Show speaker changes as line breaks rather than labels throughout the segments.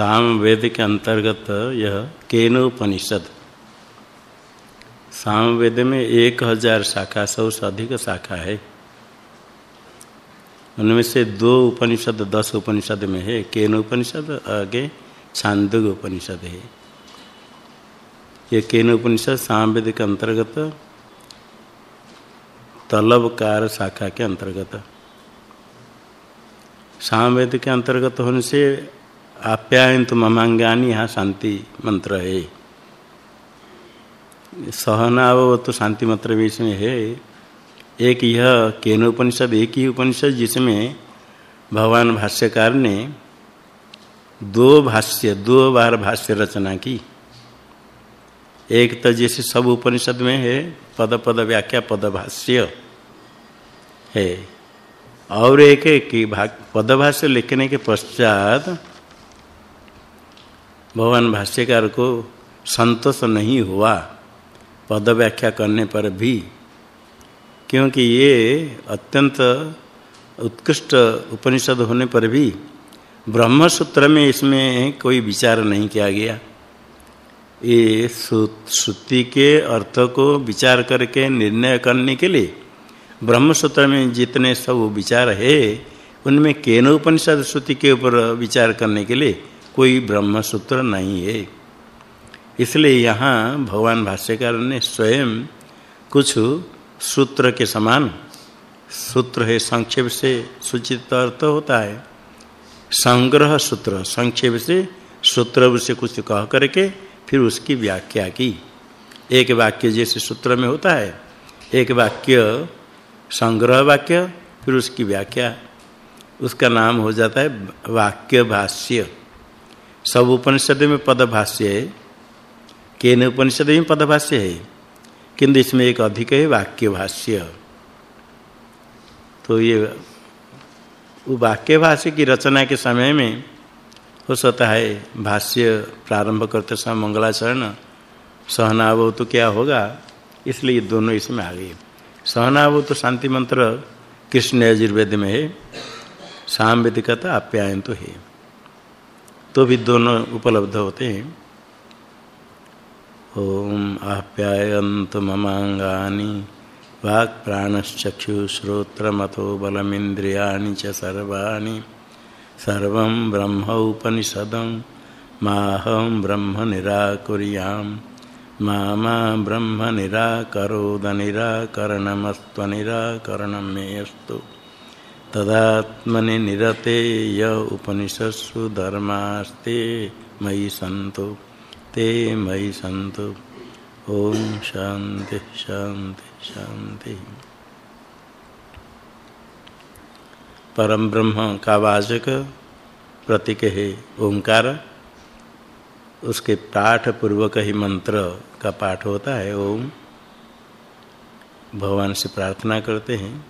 साम वेद के अंतर्गत यह केनोपनिषद। साम वेद में एक हज़ार शाखा, सौ से अधिक शाखा है। उनमें से दो उपनिषद, दस उपनिषद में है। केन उपनिषद आगे छांदोग उपनिषद है। ये केन उपनिषद सामवेद के अंतर्गत तलबकार शाखा के अंतर्गत। सामवेद के अंतर्गत होने से आप्यायन तो ममांगानी यहाँ शांति मंत्र है। सहना वो तो शांति मंत्र भी इसमें है। एक यह केन उपनिषद, एक ही उपनिषद जिसमें भगवान भाष्यकार ने दो भाष्य, दो बार भाष्य रचना की। एक तो जैसे सब उपनिषद में है, पद पद व्याख्या, पद भाष्य है। और एक है कि पद भाष्य लिखने के पश्चात भगवान भाष्यकार को संतोष नहीं हुआ पद व्याख्या करने पर भी, क्योंकि ये अत्यंत उत्कृष्ट उपनिषद होने पर भी ब्रह्म सूत्र में इसमें कोई विचार नहीं किया गया। ये श्रुति के अर्थ को विचार करके निर्णय करने के लिए ब्रह्म सूत्र में जितने सब विचार है, उनमें केन उपनिषद श्रुति के ऊपर विचार करने के लिए कोई ब्रह्म सूत्र नहीं है। इसलिए यहाँ भगवान भाष्यकार ने स्वयं कुछ सूत्र के समान, सूत्र है संक्षेप से सूचित अर्थ होता है। संग्रह सूत्र, संक्षेप से सूत्र से कुछ कह करके फिर उसकी व्याख्या की। एक वाक्य जैसे सूत्र में होता है, एक वाक्य संग्रह वाक्य, फिर उसकी व्याख्या। उसका नाम हो जाता है वाक्य भाष्य सब उपनिषद में पद भाष्य है। केन उपनिषद में पदभाष्य है? किंतु इसमें एक अधिक है वाक्य भाष्य तो ये वो वाक्य भाष्य की रचना के समय में हो सकता है, भाष्य प्रारंभ करते समय मंगलाचरण, सहनाव तो क्या होगा? इसलिए दोनों इसमें आ गए। सहनाव तो शांति मंत्र कृष्ण यजुर्वेद में है, सामवेदिकता तो आप्यायन तो है। तो भी दोनों उपलब्ध होते हैं। ओम आप्यायन्त ममांगानि वाक् प्राणश्चक्षुश्रोत्रमथो बलमिन्द्रियाणि च सर्वाणि। सर्वं ब्रह्म उपनिषदं माहं ब्रह्म निराकुर्यां मा मा ब्रह्म निराकरोदनिराकरणमस्त्वनिराकरणं मे अस्तु तदात्मनि निरते य उपनिषत्सु धर्मास्ते मयि सन्तु। ते मयि सन्तु। ओम शांति शांति शांति परम ब्रह्म का वाचक प्रतीक है ओंकार। उसके पाठ पूर्वक ही मंत्र का पाठ होता है। ओम। भगवान से प्रार्थना करते हैं।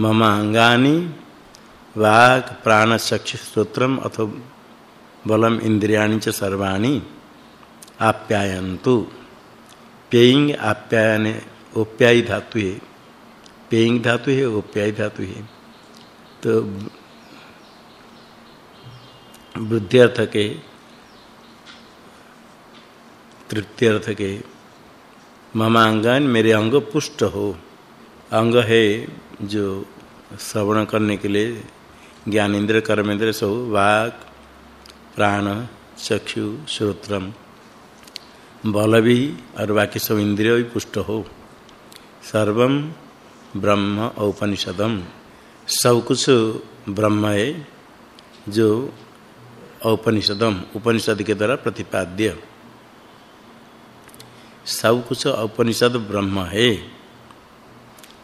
मम अंगानी वाक प्राण चक्षु स्त्रोत्रम अथवा बलम इंद्रियाणी च सर्वाणी आप्यायन्तु। पेइंग आप्यायन ओप्यायी धातु है पेइंग धातु है ओप्यायी धातु। है तो बुद्धि अर्थ के तृतीय अर्थ के ममांगन मेरे अंग पुष्ट हो। अंग है जो श्रवण करने के लिए ज्ञानेन्द्र कर्मेंद्र सो वाक, प्राण, चक्षु, श्रोत्रम, बल भी और बाकी सब इंद्रिय भी पुष्ट हो। सर्वम ब्रह्म औपनिषदम सब कुछ ब्रह्म है जो औपनिषदम उपनिषद के द्वारा प्रतिपाद्य। सब कुछ औपनिषद ब्रह्म है।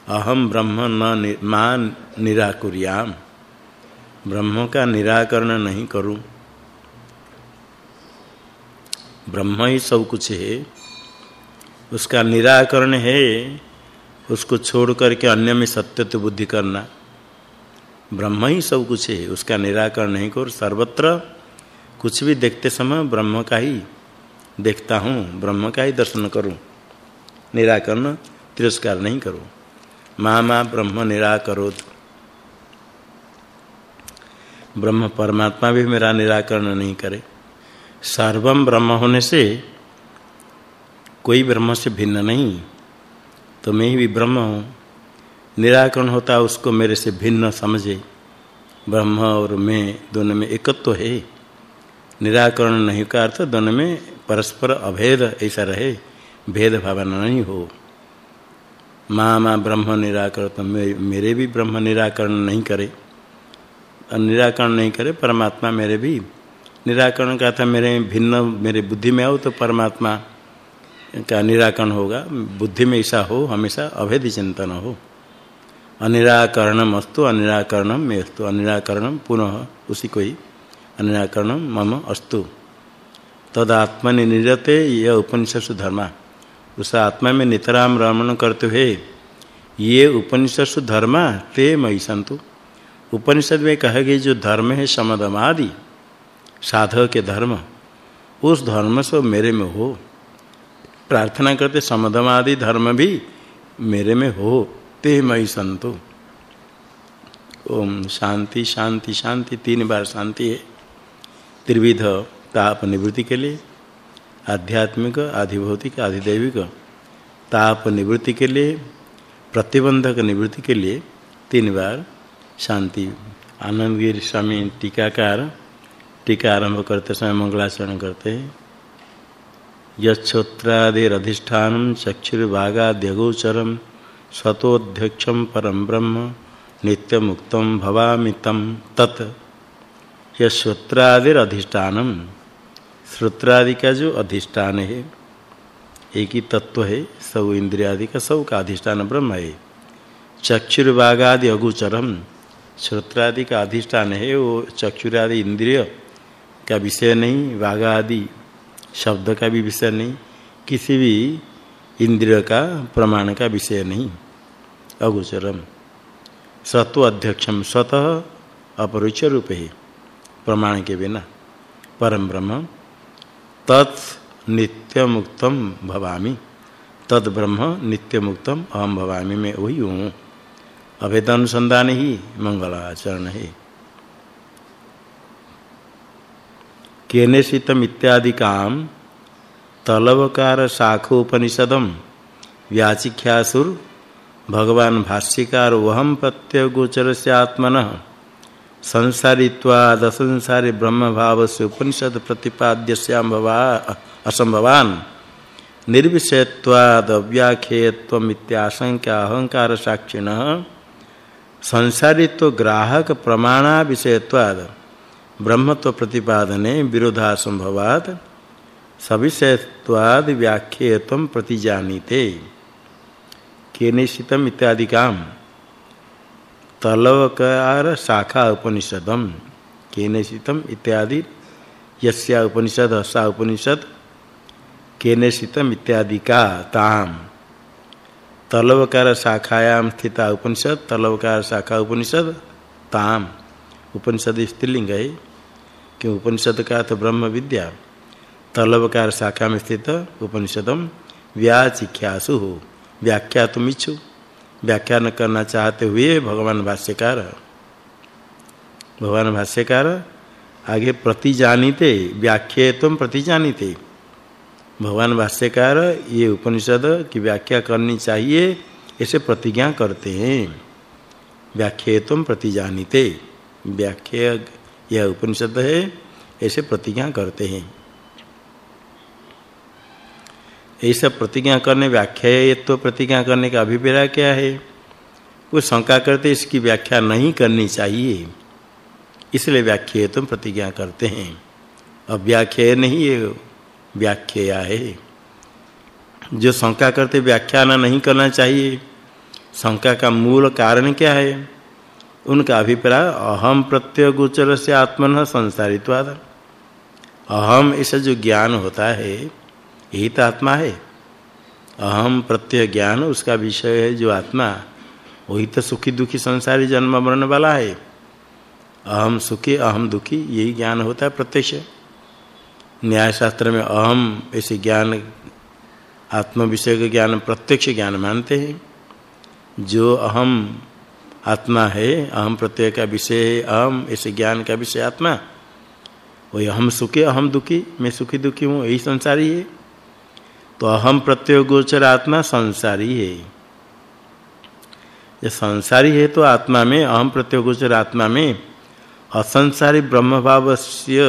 अहम ब्रह्म न, मा निराकुर्याम। ब्रह्म का निराकरण नहीं करूँ। ब्रह्म ही सब कुछ है। उसका निराकरण है, उसको छोड़ करके अन्य में सत्य तो बुद्धि करना। ब्रह्म ही सब कुछ है, उसका निराकरण नहीं कर। सर्वत्र कुछ भी देखते समय ब्रह्म का ही देखता हूँ, ब्रह्म का ही दर्शन करूँ। निराकरण तिरस्कार नहीं करो। माँ माँ ब्रह्म निराकरोत। ब्रह्म परमात्मा भी मेरा निराकरण नहीं करे। सर्वम ब्रह्म होने से कोई ब्रह्म से भिन्न नहीं। तो मैं ही भी ब्रह्म हूँ। निराकरण होता उसको मेरे से भिन्न समझे। ब्रह्म और मैं दोनों में एकत्व तो है। निराकरण नहीं का अर्थ दोनों में परस्पर अभेद ऐसा रहे। भेद भावना नहीं हो। माँ माँ ब्रह्म निराकरण तो मेरे भी ब्रह्म निराकरण नहीं करे। निराकरण नहीं करे, परमात्मा मेरे भी। निराकरण का था मेरे भिन्न, मेरे बुद्धि में आओ तो परमात्मा का निराकरण होगा। बुद्धि में ऐसा हो, हमेशा अभेद चिंतन हो। अनिराकरणम अस्तु अनिराकरणम में अस्तु अनिराकरणम पुनः उसी को ही। अनिराकरणम मम अस्तु। तदात्मनि निरते यह उपनिषद धर्मा। उस आत्मा में नितराम रमण करते हुए, ये उपनिषद धर्म ते मई संतु। उपनिषद में कहे गए जो धर्म है समदमादि साधक के धर्म, उस धर्म से मेरे में हो। प्रार्थना करते समदमादि धर्म भी मेरे में हो, ते मई संतु। ओम शांति शांति शांति, तीन बार शांति है। त्रिविध ताप निवृत्ति के लिए आध्यात्मिक, आधिभौतिक, आधिदैविक ताप निवृत्ति के लिए, प्रतिबंधक निवृत्ति के लिए तीन बार शांति। आनंदगिरी स्वामी टीकाकार, टीका आरंभ करते समय मंगलाचरण करते हैं। यक्षोत्रादिधिष्ठान चक्षुर्भागाद्यगोचरम स्वतोध्यक्षम परम ब्रह्म नित्य मुक्तम भवामि तम तत्। यश्रोत्रादिधिष्ठानम श्रोत्रादि का जो अधिष्ठान है। एक ही तत्व है सब इंद्रियादि का सब का अधिष्ठान ब्रह्म है। चक्षुर्भागादि अगुचरम, श्रोत्रादि का अधिष्ठान है, वो चक्षुरादि इंद्रिय का विषय नहीं वाघादि शब्द का भी विषय नहीं, किसी भी इंद्रिय का प्रमाण का विषय नहीं। अगोचरम, सत्व अध्यक्षम, स्वतः अपरिचय रूप है, प्रमाण के बिना, परम ब्रह्म। तत् नित्य मुक्तम भवामी। तद ब्रह्म नित्य मुक्तम अहम भवामी, में वही हूँ। अभेद अनुसंधान ही मंगलाचरण है। केनेशितम इत्यादि काम तलवकार शाखोपनिषदम व्याचिख्यासुर भगवान भाष्यकार वहम प्रत्यय गोचर से आत्मन संसारित्वाद असंसारी ब्रह्म भाव से उपनिषद प्रतिपाद्य श्यामभवा असंभवान निर्विषयत्वाद अव्याख्यत्व इत्याशंका अहंकार साक्षिण संसारित्व ग्राहक प्रमाणा विषयत्वाद ब्रह्मत्व प्रतिपादने विरोधासंभवाद सविषयत्वाद व्याख्यत्व प्रतिजानीते। केनेशितम इत्यादि काम तलवकार शाखा उपनिषदम केनेशितम इत्यादि। यस्या उपनिषद, सा उपनिषद, केनेशितम इत्यादि का ताम। तलवकार शाखायाम स्थिता उपनिषद, तलवकार शाखा उपनिषद, ताम। उपनिषद स्त्रीलिंग है कि उपनिषद का तो ब्रह्म विद्या। तलवकार शाखा में स्थित उपनिषदम व्याचिख्यासु हो व्याख्या इच्छु व्याख्यान करना चाहते हुए भगवान भाष्यकार भगवान भाष्यकार आगे प्रति जानीते व्याख्या तुम प्रति जानीते भगवान भाष्यकार ये उपनिषद की व्याख्या करनी चाहिए ऐसे प्रतिज्ञा करते हैं। व्याख्या तुम प्रति जानीते व्याख्या, यह उपनिषद है ऐसे प्रतिज्ञा करते हैं। ऐसा प्रतिज्ञा करने व्याख्या तो प्रतिज्ञा करने का अभिप्राय क्या है? वो शंका करते इसकी व्याख्या नहीं करनी चाहिए। इसलिए व्याख्या तो प्रतिज्ञा करते हैं। अब व्याख्या नहीं है व्याख्या है। जो शंका करते, व्याख्यान नहीं करना चाहिए। शंका का मूल कारण क्या है? उनका अभिप्राय, अहम प्रत्यय गोचर से आत्मन संसारित्वाद अहम ऐसा जो ज्ञान होता है यही तो आत्मा है। अहम प्रत्यय ज्ञान, उसका विषय है जो आत्मा। वही तो सुखी, दुखी संसारी जन्म मरण वाला है। अहम सुखी, अहम दुखी, यही ज्ञान होता है प्रत्यक्ष। न्याय शास्त्र में अहम ऐसे ज्ञान आत्म विषय का ज्ञान, प्रत्यक्ष ज्ञान मानते हैं। जो अहम आत्मा है, अहम प्रत्यय का विषय है, अहम ऐसे ज्ञान का विषय आत्मा। वही हम सुखी, अहम दुखी, मैं सुखी, दुखी हूँ, यही संसारी है। तो अहम प्रत्यय गोचर आत्मा संसारी है। ये संसारी है तो आत्मा में, अहम प्रत्यय गोचर आत्मा में असंसारी ब्रह्म भाव से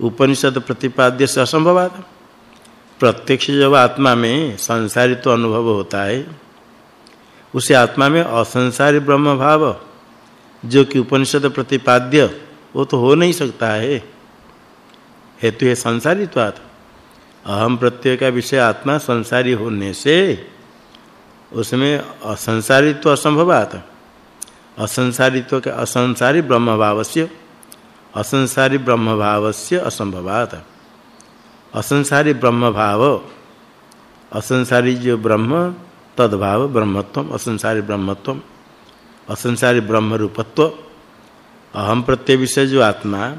उपनिषद प्रतिपाद्य से असंभवात प्रत्यक्ष जब आत्मा में संसारी तो अनुभव होता है, उसे आत्मा में असंसारी ब्रह्म भाव जो कि उपनिषद प्रतिपाद्य, वो तो हो नहीं सकता है। हेतु है संसारित्वात् अहम प्रत्यय का विषय आत्मा संसारी होने से उसमें असंसारित्व असंभवात असंसारित्व का असंसारी ब्रह्म भावस्य असंसारी ब्रह्म भावस्य असंभवात असंसारी ब्रह्म भाव असंसारी जो ब्रह्म, तद्भाव ब्रह्मत्व असंसारी ब्रह्मत्व असंसारी ब्रह्म रूपत्व अहम प्रत्यय विषय जो आत्मा,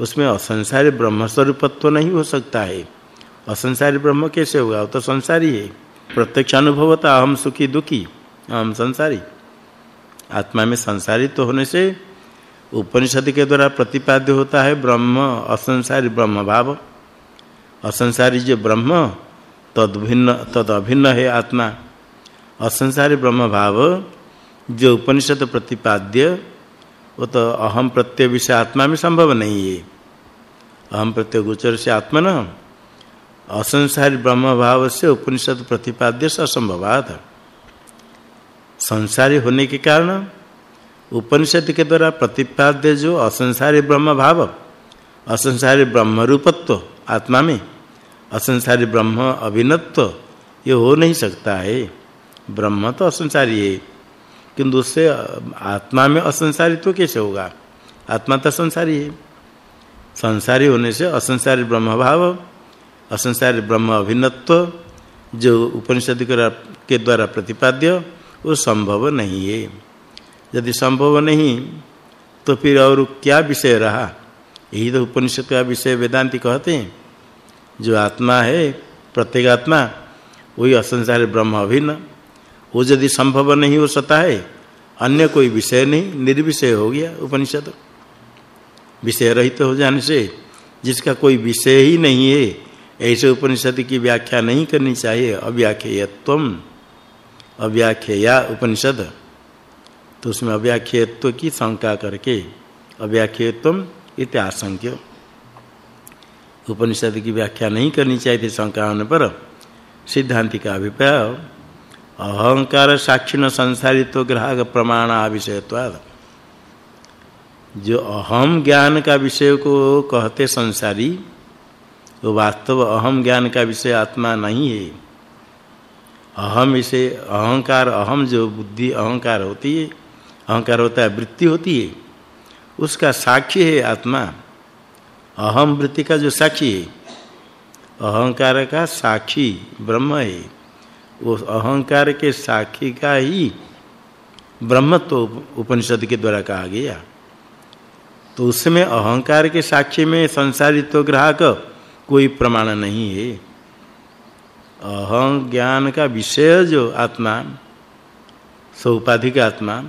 उसमें असंसारी ब्रह्म स्वरूपत्व नहीं हो सकता है। असंसारी ब्रह्म कैसे होगा? वो तो संसारी है। प्रत्यक्ष अनुभवता अहम सुखी दुखी, अहम संसारी। आत्मा में संसारी तो होने से उपनिषद के द्वारा प्रतिपाद्य होता है ब्रह्म असंसारी ब्रह्म भाव। असंसारी जो ब्रह्म, तद भिन्न, तद अभिन्न है आत्मा। असंसारी ब्रह्म भाव जो उपनिषद प्रतिपाद्य, वो तो अहम प्रत्यय विषय आत्मा में संभव नहीं है। अहम प्रत्यय गोचर से आत्मा न असंसारी ब्रह्म भाव से उपनिषद प्रतिपाद्य असंभवात संसारी होने के कारण उपनिषद के द्वारा प्रतिपाद्य जो असंसारी ब्रह्म भाव असंसारी ब्रह्म रूपत्व आत्मा में असंसारी ब्रह्म अभिन्नत्व ये हो नहीं सकता है। ब्रह्म तो असंसारी है किंतु उससे आत्मा में असंसारित्व कैसे होगा? आत्मा तो संसारी है। संसारी होने से असंसारी ब्रह्म भाव असंसारी ब्रह्म अभिन्नत्व, जो उपनिषद के द्वारा प्रतिपाद्य, वो संभव नहीं है। यदि संभव नहीं तो फिर और क्या विषय रहा? यही तो उपनिषद का विषय वेदांति कहते हैं। जो आत्मा है प्रत्येगात्मा वही असंसारी ब्रह्म अभिन्न। वो यदि संभव नहीं हो सकता है, अन्य कोई विषय नहीं, निर्विषय हो गया उपनिषद। विषय रहित हो जाने से, जिसका कोई विषय ही नहीं है ऐसे उपनिषद की व्याख्या नहीं करनी चाहिए। अव्याख्यत्वम अव्याख्या उपनिषद। तो उसमें अव्याख्यत्व की शंका करके अव्याख्यत्वम इत्याशंक्य उपनिषद की व्याख्या नहीं करनी चाहिए थी शंका होने पर। सिद्धांति का अभिप्राय, अहंकार साक्षिण संसारित्व ग्राहक प्रमाण आविषयत्वाद। जो अहम ज्ञान का विषय को कहते संसारी वो वास्तव अहम ज्ञान का विषय आत्मा नहीं है। अहम इसे अहंकार, अहम जो बुद्धि अहंकार होती है, अहंकार होता है, वृत्ति होती है, उसका साक्षी है आत्मा। अहम वृत्ति का जो साक्षी है, अहंकार का साक्षी ब्रह्म है। वो अहंकार के साक्षी का ही ब्रह्मत्व तो उपनिषद के द्वारा कहा गया। तो उसमें अहंकार के साक्षी में संसारित्व ग्राहक कोई प्रमाण नहीं है। अहं ज्ञान का विषय जो आत्मा सौपाधिक आत्मा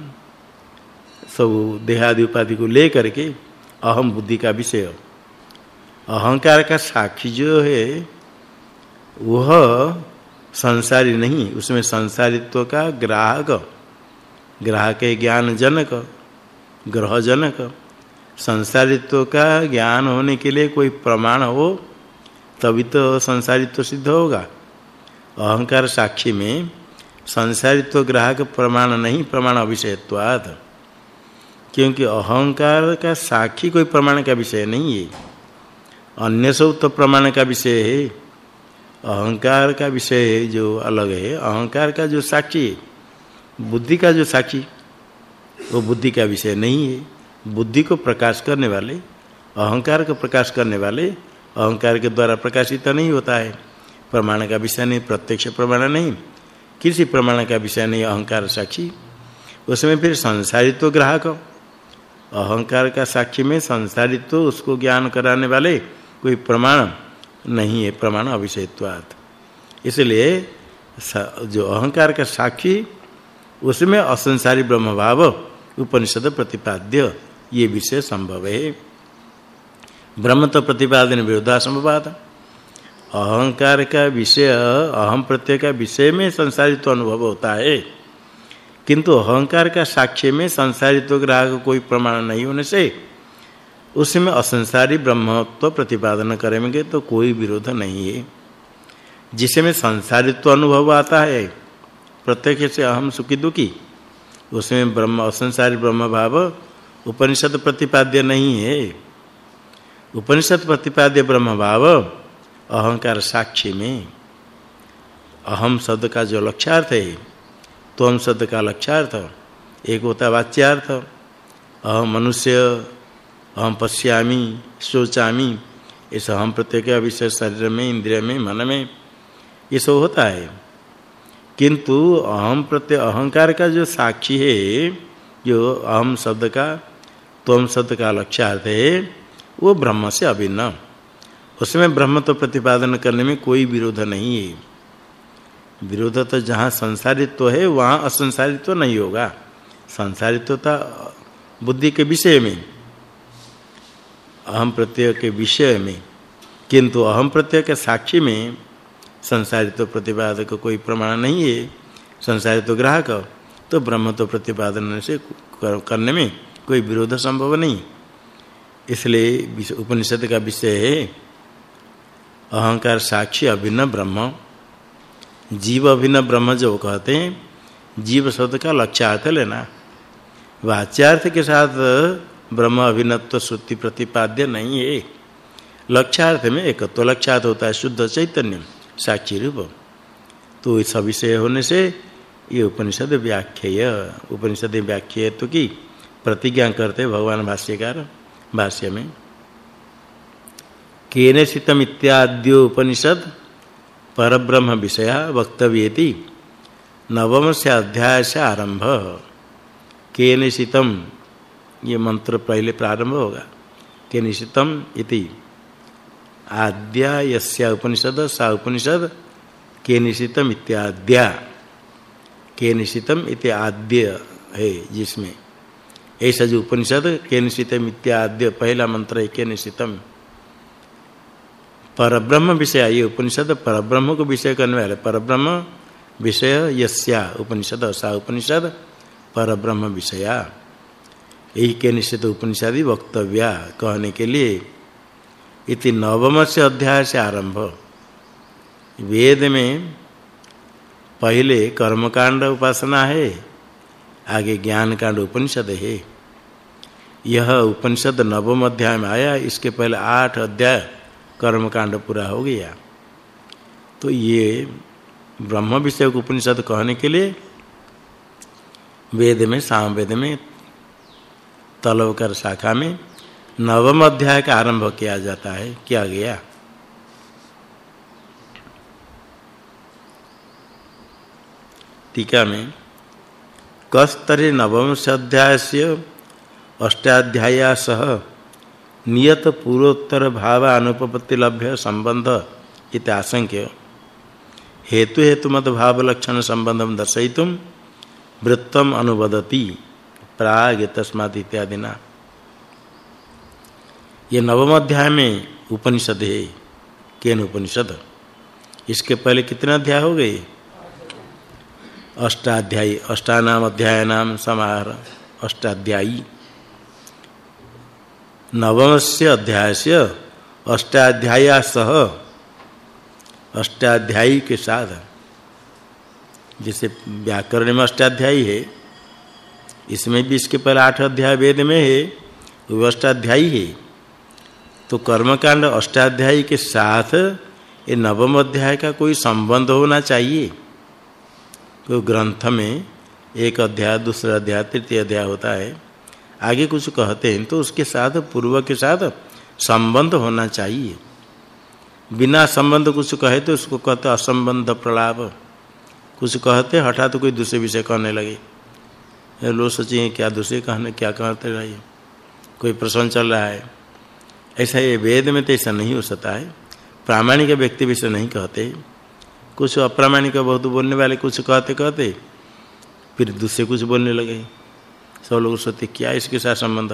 सब देहादि उपाधि को लेकर के अहम बुद्धि का विषय। अहंकार का साक्षी जो है, वह संसारी नहीं, उसमें संसारित्व का ग्राहक ग्राहक है ज्ञान जनक ग्रह जनक संसारित्व का ज्ञान होने के लिए कोई प्रमाण हो तभी तो संसारित्व सिद्ध होगा। अहंकार साक्षी में संसारित्व ग्राहक प्रमाण नहीं, प्रमाण अविषयत्वाद। क्योंकि अहंकार का साक्षी कोई प्रमाण का विषय नहीं है। अन्य सब तो प्रमाण का विषय है। अहंकार का विषय है जो अलग है। अहंकार का जो साक्षी बुद्धि का जो साक्षी, वो बुद्धि का विषय नहीं है। बुद्धि को प्रकाश करने वाले, अहंकार को प्रकाश करने वाले अहंकार के द्वारा प्रकाशित नहीं होता है। प्रमाण का विषय नहीं, प्रत्यक्ष प्रमाण नहीं। किसी प्रमाण का विषय नहीं, अहंकार साक्षी। उसमें फिर संसारित्व ग्राहक। अहंकार का साक्षी में संसारित्व, उसको ज्ञान कराने वाले कोई प्रमाण नहीं है, प्रमाण अविषयत्वात्। इसलिए जो अहंकार का साक्षी, उसमें असंसारी ब्रह्म भाव उपनिषद प्रतिपाद्य, ये विषय संभव है। ब्रह्म तो प्रतिपादन विरोधासंभवाद अहंकार का विषय, अहम प्रत्यय का विषय में संसारित्व तो अनुभव होता है। किंतु अहंकार का साक्ष्य में संसारित्व ग्राहक कोई प्रमाण नहीं होने से उसमें असंसारी ब्रह्मत्व प्रतिपादन करेंगे तो कोई विरोध नहीं है। जिसमें संसारित्व अनुभव आता है, प्रत्यक्ष से अहम सुखी दुखी, उसमें ब्रह्म, असंसारी ब्रह्म भाव उपनिषद प्रतिपाद्य नहीं है। उपनिषद प्रतिपाद्य ब्रह्म भाव, अहंकार साक्षी में। अहम शब्द का जो लक्ष्यार्थ है तो हम शब्द का लक्ष्यार्थ एक होता वाच्यार्थ। अहम मनुष्य, अहम पश्यामी सोचामी इस अहम प्रत्येक विषय शरीर में, इंद्रिय में, मन में, ये सब होता है। किंतु अहम प्रत्यय अहंकार का जो साक्षी है, जो अहम शब्द का तोम शब्द का लक्ष्यार्थ है वो ब्रह्म से अभिन्न उसमें ब्रह्म तो प्रतिपादन करने में कोई विरोध नहीं है। विरोध तो जहाँ संसारित्व है, वहाँ असंसारित्व नहीं होगा। संसारित्व तो बुद्धि के विषय में, अहम प्रत्यय के विषय में। किंतु अहम प्रत्यय के साक्षी में संसारित्व प्रतिपादक को कोई प्रमाण नहीं है। संसारित्व ग्राहक तो ब्रह्म तो प्रतिपादन से करने में कोई विरोध संभव नहीं। इसलिए उपनिषद का विषय है, अहंकार साक्षी अभिन्न ब्रह्म। जीव अभिन्न ब्रह्म जो कहते हैं, जीव शब्द का लक्ष्यार्थ लेना। वाच्यार्थ के साथ ब्रह्म अभिन्नत्व श्रुति प्रतिपाद्य नहीं है। लक्ष्यार्थ में एक तो लक्ष्यार्थ होता है, शुद्ध चैतन्य, साक्षी रूप। तो इस विषय होने से ये उपनिषद व्याख्येय। उपनिषद तो की प्रतिज्ञा करते भगवान भाष्यकार। भाष्य में केने सितम इत्याद्यो उपनिषद परब्रह्म विषय वक्तव्येति। नवम से अध्याय से आरंभ केने सितम, ये मंत्र पहले प्रारंभ होगा। केने सितम इति। आद्या यस्य उपनिषद, सा उपनिषद। के निशितम इत्याद्या के निशितम इति आद्य है, जिसमें ऐसा जो उपनिषद के निशितम इत्याद्य पहला मंत्र है के निशितम परब्रह्म विषय, ये उपनिषद परब्रह्म को विषय करने वाले। परब्रह्म विषय यस्या, उपनिषद, सा उपनिषद परब्रह्म विषया। यही के निश्चित उपनिषद वक्तव्या कहने के लिए इति नवम से अध्याय से आरंभ। वेद में पहले कर्मकांड उपासना है आगे ज्ञान कांड उपनिषद है। यह उपनिषद नवम अध्याय में आया, इसके पहले आठ अध्याय कर्मकांड पूरा हो गया। तो ये ब्रह्म विषय उपनिषद कहने के लिए वेद में, साम वेद में, तलवकर शाखा में नवम अध्याय का आरंभ किया जाता है, किया गया। टीका में कस्तरे नवम अध्याय से अष्टाध्याया सह नियत पूर्वोत्तर भाव अनुपपत्ति लभ्य संबंध इत आशंक्य। हेतु हेतु मत भाव लक्षण संबंधम दर्शयितुम वृत्तम अनुवदति प्राग तस्मात् इत्यादि ये नवम अध्याय में उपनिषद है। केन उपनिषद? इसके पहले कितने अध्याय हो गए? अष्टाध्यायी अष्टानाम अध्याय नाम समाहार अष्टाध्यायी। नवम से अध्याय से अष्टाध्यायी सह अष्टाध्यायी के साथ। जैसे व्याकरण में अष्टाध्यायी है, इसमें भी इसके पहले आठ अध्याय वेद में है, वो अष्टाध्यायी है। तो कर्मकांड अष्टाध्यायी के साथ ये नवम अध्याय का कोई संबंध होना चाहिए? कोई ग्रंथ में एक अध्याय, दूसरा अध्याय, तृतीय अध्याय होता है। आगे कुछ कहते हैं तो उसके साथ पूर्व के साथ संबंध होना चाहिए। बिना संबंध कुछ कहे तो उसको कहते असंबंध प्रलाप। कुछ कहते हठात तो कोई दूसरे विषय कहने लगे। लोग सोचिए क्या दूसरे कहने, क्या कहते रहिए कोई प्रश्न चल रहा है। ऐसा ये वेद में तो ऐसा नहीं हो सकता है। प्रामाणिक व्यक्ति विषय नहीं कहते। कुछ अप्रामाणिक बहुत बोलने वाले कुछ कहते कहते, फिर दूसरे कुछ बोलने लगे। सब लोग सोचते, क्या इसके साथ संबंध?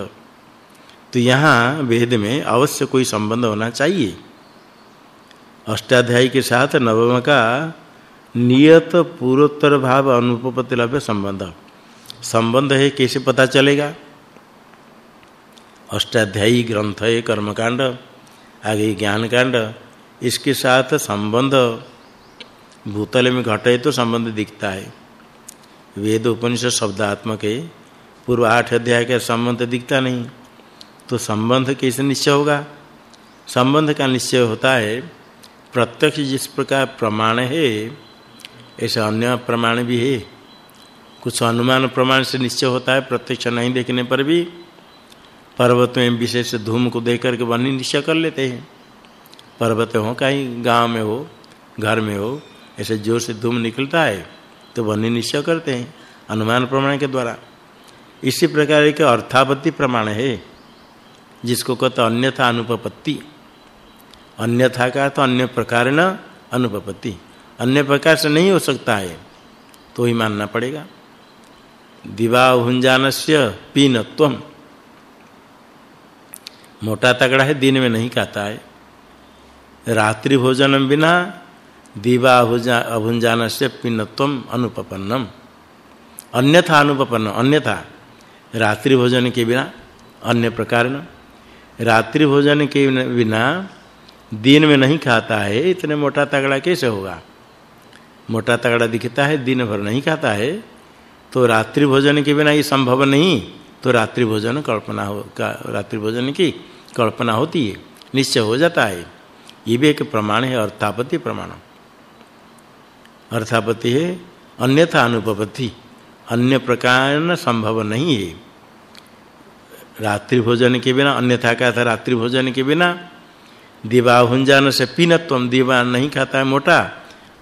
तो यहाँ वेद में अवश्य कोई संबंध होना चाहिए। अष्टाध्यायी के साथ नवम का नियत पूर्वोत्तर भाव अनुपपत्ति लभ्य संबंध। संबंध है, कैसे पता चलेगा? अष्टाध्यायी ग्रंथ है कर्मकांड, आगे ज्ञान कांड इसके साथ संबंध भूतल में घटे तो संबंध दिखता है। वेद उपनिषद शब्दात्मक है। पूर्व आठ अध्याय का संबंध दिखता नहीं। तो संबंध कैसे निश्चय होगा? संबंध का निश्चय होता है, प्रत्यक्ष जिस प्रकार प्रमाण है, ऐसे अन्य प्रमाण भी है। कुछ अनुमान प्रमाण से निश्चय होता है, प्रत्यक्ष नहीं देखने पर भी। पर्वत में विशेष धूम को देख करके वन्य निश्चय कर लेते हैं। पर्वत हो, कहीं गाँव में हो, घर में हो ऐसे ज़ोर से धूम निकलता है तो वन्य निश्चय करते हैं, अनुमान प्रमाण के द्वारा। इसी प्रकार के अर्थापत्ति प्रमाण है, जिसको कहते अन्यथा अनुपपत्ति। अन्यथा का तो अन्य प्रकार न अनुपपत्ति। अन्य प्रकार से नहीं हो सकता है तो ही मानना पड़ेगा। दिवा हुंजानस्य पीनत्वम मोटा तगड़ा है, दिन में नहीं खाता है। रात्रि भोजन बिना दीवा अभुंजान से पिन्नत्वम अनुपपन्नम। अन्यथा अनुपपन्न अन्यथा रात्रि भोजन के बिना अन्य प्रकार न। रात्रि भोजन के बिना दिन में नहीं खाता है, इतने मोटा तगड़ा कैसे होगा? मोटा तगड़ा दिखता है, दिन भर नहीं खाता है तो रात्रि भोजन के बिना ये संभव नहीं तो रात्रि भोजन कल्पना हो का रात्रि भोजन की कल्पना होती है, निश्चय हो जाता है। ये भी एक प्रमाण है, अर्थापत्ति प्रमाण। अर्थापत्ति है, अन्यथा अनुपपत्ति। अन्य प्रकार संभव नहीं है। रात्रि भोजन के बिना, अन्यथा का था रात्रि भोजन के बिना दीवा हुंजान से पीनत्वम दीवा नहीं खाता है मोटा,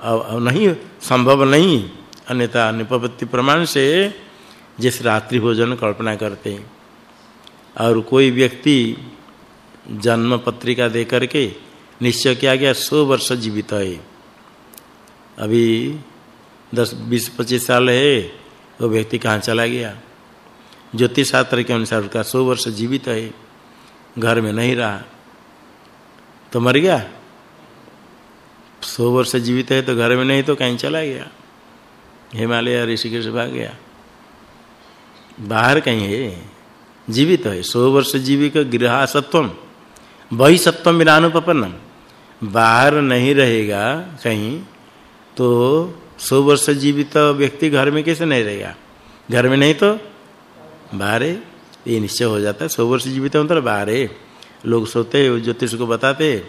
अब नहीं, संभव नहीं। अन्यथा अनुपपत्ति प्रमाण से जिस रात्रि भोजन कल्पना करते हैं, और कोई व्यक्ति जन्म पत्रिका दे करके निश्चय किया गया सौ वर्ष जीवित है। अभी दस, बीस, पच्चीस साल है, वो व्यक्ति कहाँ चला गया? ज्योतिष शास्त्र के अनुसार उसका सौ वर्ष जीवित है, घर में नहीं रहा तो मर गया? सौ वर्ष जीवित है तो घर में नहीं तो कहीं चला गया? हिमालय ऋषिकेश भाग गया। बाहर कहीं है, जीवित है, सौ वर्ष जीविक गृहसत्वम, वही सत्वम बिना अनुपन्नम बाहर नहीं रहेगा कहीं तो सौ वर्ष जीवित व्यक्ति घर में कैसे नहीं रहेगा? घर में नहीं तो बाहर ये निश्चय हो जाता है। सौ वर्ष जीवित मतलब बाहर लोग सोते ज्योतिष को बताते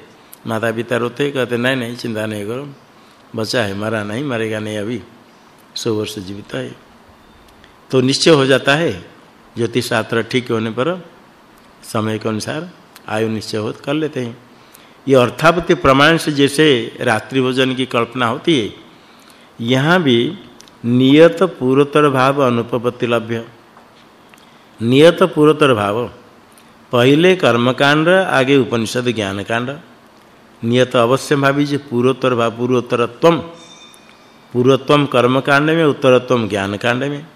माता पिता रोते कहते नहीं नहीं, चिंता नहीं करो। बच्चा है, मरा नहीं, मरेगा नहीं अभी। सौ वर्ष जीवित है। तो निश्चय हो जाता है। ज्योतिष शास्त्र ठीक होने पर समय के अनुसार आयु निश्चय हो, कर लेते हैं। ये अर्थापत्ति प्रमाण से जैसे रात्रि भोजन की कल्पना होती है, यहाँ भी नियत पूर्वोत्तर भाव अनुपपत्ति लभ्य। नियत पूर्वोत्तर भाव, पहले कर्मकांड, आगे उपनिषद ज्ञान कांड नियत अवश्य भावी जो, पूर्वोत्तर भाव, पूर्वोत्तरत्वम। पूर्वत्वम कर्मकांड में, उत्तरत्वम ज्ञान कांड में।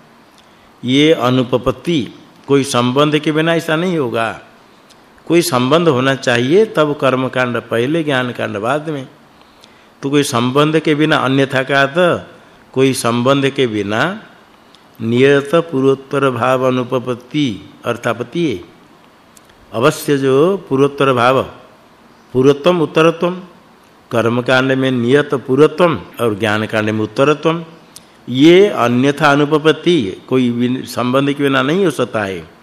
ये अनुपपत्ति कोई संबंध के बिना ऐसा नहीं होगा। कोई संबंध होना चाहिए, तब कर्म कांड पहले ज्ञान कांड बाद में। तो कोई संबंध के बिना, अन्यथा का तो कोई संबंध के बिना नियत पूर्वोत्तर भाव अनुपपत्ति, अर्थापत्ति अवश्य जो पूर्वोत्तर भाव, पूर्वोत्तम उत्तरत्वम कर्म कांड में नियत पूर्वोत्तम और ज्ञान कांड में उत्तरत्वम, ये अन्यथा अनुपपत्ति, कोई संबंध के बिना नहीं हो सकता है।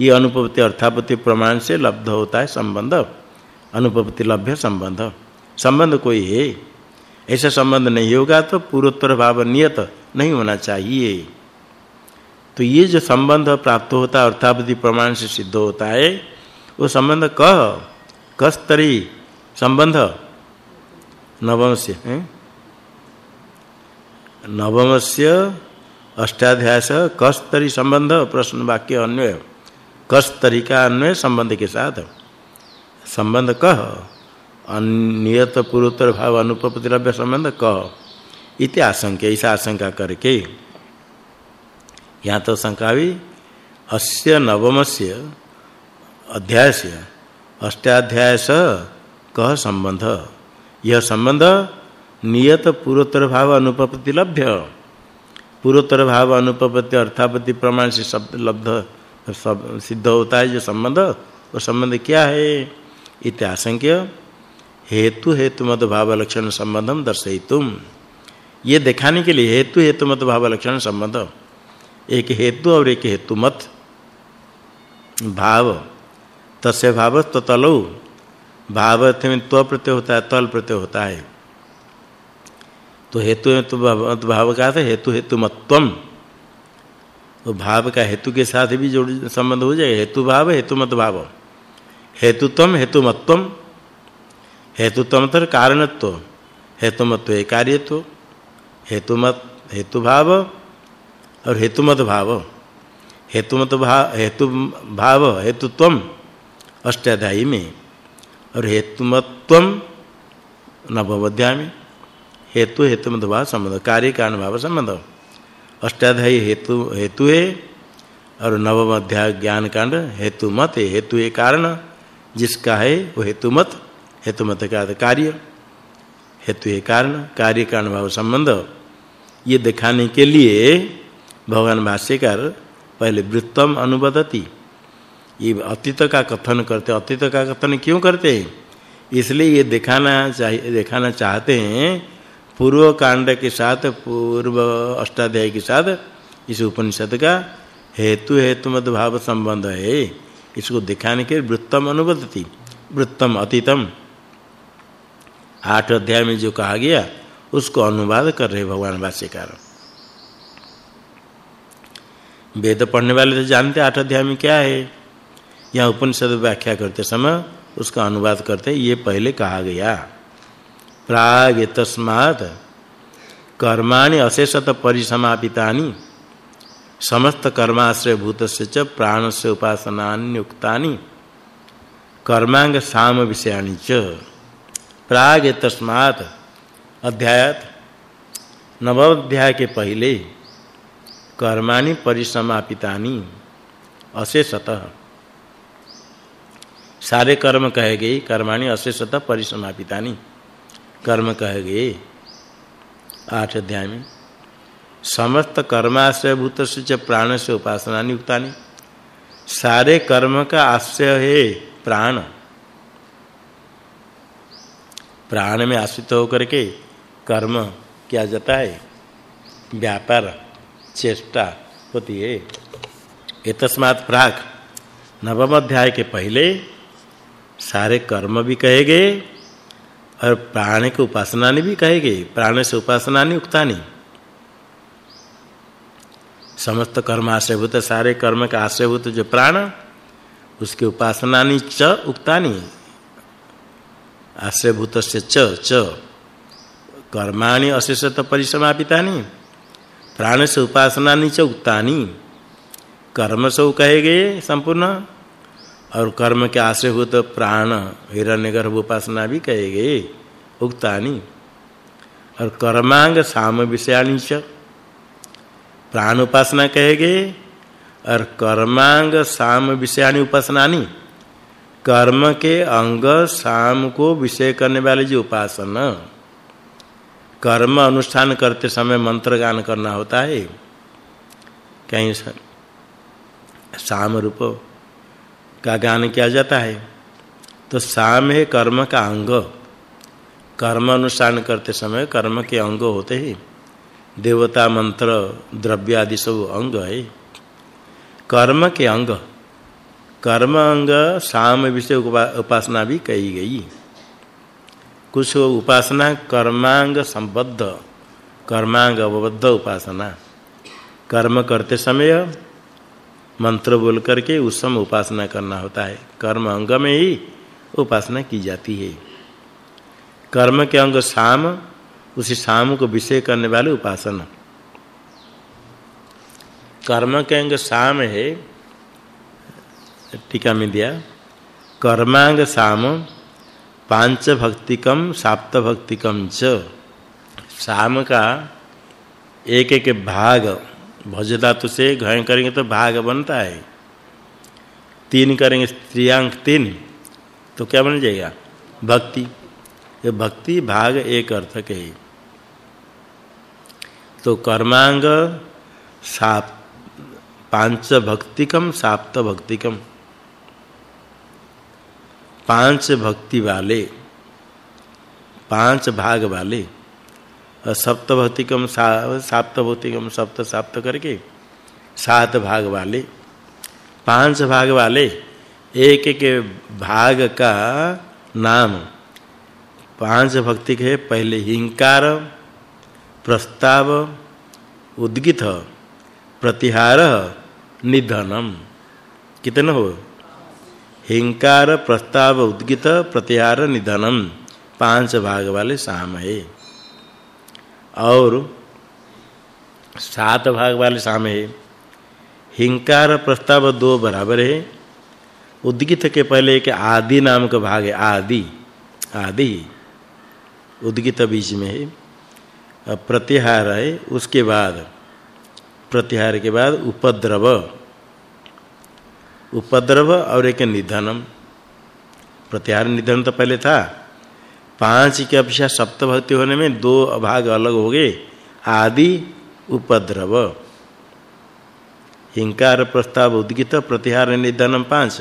ये अनुपपत्ति अर्थापत्ति प्रमाण से लब्ध होता है संबंध। अनुपपत्ति लभ्य संबंध। संबंध कोई है? ऐसा संबंध नहीं होगा तो पूर्वोत्तर भाव नियत नहीं होना चाहिए। तो ये जो संबंध प्राप्त होता है, अर्थापत्ति प्रमाण से सिद्ध होता है, वो संबंध कह, कस्तरी संबंध। नवम से नवम से अष्टाध्याय कस्तरी संबंध प्रश्न वाक्य अन्वय। कस तरीका अन्वय संबंध के साथ संबंध कह नियत पूर्वोत्तर भाव अनुपपति लभ्य संबंध कह। इति आशंका ऐसा आशंका करके यहाँ तो शंका भी अस्य नवमस्य अध्याय से अष्टाध्याय से कह संबंध। यह संबंध नियत पूर्वोत्तर भाव अनुपपत्ति लभ्य पूर्वोत्तर भाव अनुपपत्ति अर्थापत्ति प्रमाण से शब्द लब्ध सब सिद्ध होता है जो संबंध। वो संबंध क्या है? इत्याशंक्य हेतु हेतु मत भाव लक्षण संबंधम दर्शयितुम। ये दिखाने के लिए हेतु हेतु मत भाव लक्षण संबंध। एक हेतु और एक हेतु मत भाव। तस्य भाव ततलो भाव में त्व प्रत्यय होता है, तल प्रत्यय होता है। तो हेतु हेतु भाव का हेतु हेतु मत्वम तो भाव का हेतु के साथ भी जोड़ संबंध हो जाएगा हेतु भाव, हेतु मत भाव। हेतुत्वम हेतु मत्वम हेतुत्वम तर कारणत्व। हेतु मत्व कार्यत्व। हेतु मत हेतु भाव और हेतु मत भाव। हेतु मत भाव हेतु भाव, हेतुत्वम अष्टाध्यायी में और हेतुमत्वम नवमध्याय में। हेतु हेतु भाव संबंध। कार्य कारण भाव संबंध। अष्टाध्यायी हेतु हेतु है और नवम अध्याय ज्ञान कांड हेतु मत हेतु है कारण, जिसका है वो हेतु मत हेतु मत का कार्य। हेतु है कारण, कार्य कारण भाव संबंध। ये दिखाने के लिए भगवान भाष्यकार पहले वृत्तम अनुबदती। ये अतीत का कथन करते, अतीत का कथन क्यों करते हैं? इसलिए ये दिखाना चाहिए दिखाना चाहते हैं पूर्व कांड के साथ, पूर्व अष्टाध्याय के साथ इस उपनिषद का हेतु हेतु मत भाव संबंध है। इसको दिखाने के वृत्तम अनुबदति वृत्तम अतीतम। आठ अध्याय में जो कहा गया, उसको अनुवाद कर रहे भगवान भाष्यकार। वेद पढ़ने वाले तो जानते आठ अध्याय में क्या है। यहाँ उपनिषद व्याख्या करते समय उसका अनुवाद करते ये पहले कहा गया। प्राग तस्मात् कर्माणि अशेषत परिसमापितानि, समस्त कर्माश्रय भूतस्य च प्राणस्य उपासनान्युक्तानि कर्मांग साम विषयाणि च। प्राग तस्मात् अध्यायत नवोध्याय के पहले कर्माणि परिसमापितानि अशेषतः। सारे कर्म कहे गए कर्माणि अशेषतः परिसमापितानि। कर्म कहे गए आठ अध्याय में। समस्त कर्माश्रय भूत से प्राण से उपासना युक्तानि सारे कर्म का आश्रय है प्राण। प्राण में आश्रित होकर के कर्म किया जाता है। व्यापार, चेष्टा होती है। एतस्मात् प्राक नवम अध्याय के पहले सारे कर्म भी कहे गए और प्राण की उपासना ने भी कहे गए प्राण से उपासना नहीं उक्ता नहीं। समस्त कर्म आश्रयभूत, सारे कर्म का आश्रयभूत जो प्राण, उसकी उपासना नहीं, च उक्ता नहीं। आश्रयभूत से च च। कर्माणि अशेषत परिसमापिता नहीं। प्राण से उपासना नहीं, च उक्ता नहीं। कर्म से कहे गए, संपूर्ण। और कर्म के आश्रय हो तो प्राण, हिरण्यगर्भ उपासना भी कहे गए उक्तानी। और कर्मांग साम विषयाणी च प्राण उपासना कहे गए और कर्मांग साम विषयाणी उपासनानी। कर्म के अंग साम को विषय करने वाले जो उपासना। कर्म अनुष्ठान करते समय मंत्र गान करना होता है। कहीं साम रूप का गान किया जाता है। तो साम है कर्म का अंग। कर्म अनुष्ठान करते समय कर्म के अंग होते हैं। देवता मंत्र, द्रव्य आदि सब अंग है। कर्म के अंग। कर्म अंग साम विषय उपासना भी कही गई। कुछ उपासना कर्मांग संबद्ध। कर्मांग अवबद्ध उपासना। कर्म करते समय मंत्र बोल करके उस समय उपासना करना होता है। कर्म अंग में ही उपासना की जाती है। कर्म के अंग शाम उसी शाम को विषय करने वाले उपासना। कर्म के अंग शाम है, टीका में दिया, कर्मांग शाम पाँच भक्तिकम साप्त भक्तिकम च। शाम का एक एक भाग भज धातु से घय करेंगे तो भाग बनता है। तीन करेंगे स्त्रियांक तीन तो क्या बन जाएगा? भक्ति। ये भक्ति भाग एक अर्थ के तो कर्मांग साप, पाँच भक्तिकम, साप्त भक्तिकम। पाँच भक्ति वाले, पाँच भाग वाले। और सप्त साप्त सप्त साप्त करके सात भाग वाले, पाँच भाग वाले, एक एक भाग का नाम। पाँच भक्ति के पहले हिंकार, प्रस्ताव, उद्गित, प्रतिहार, निधनम। कितने हो? हिंकार, प्रस्ताव, उद्गित, प्रतिहार, निधनम। पाँच भाग वाले साम है। और सात भाग वाले साम है। हिंकार प्रस्ताव दो बराबर है। उद्गित के पहले एक आदि नाम का भाग है, आदि। आदि। उद्गित बीच में है। प्रतिहार है, उसके बाद प्रतिहार के बाद उपद्रव। उपद्रव और एक निधनम। प्रतिहार निधन तो पहले था। पाँच की अपेक्षा सप्तभक्ति होने में दो भाग अलग हो गए। आदि उपद्रव। हिंकार प्रस्ताव उद्गित, प्रतिहार निधनम पाँच।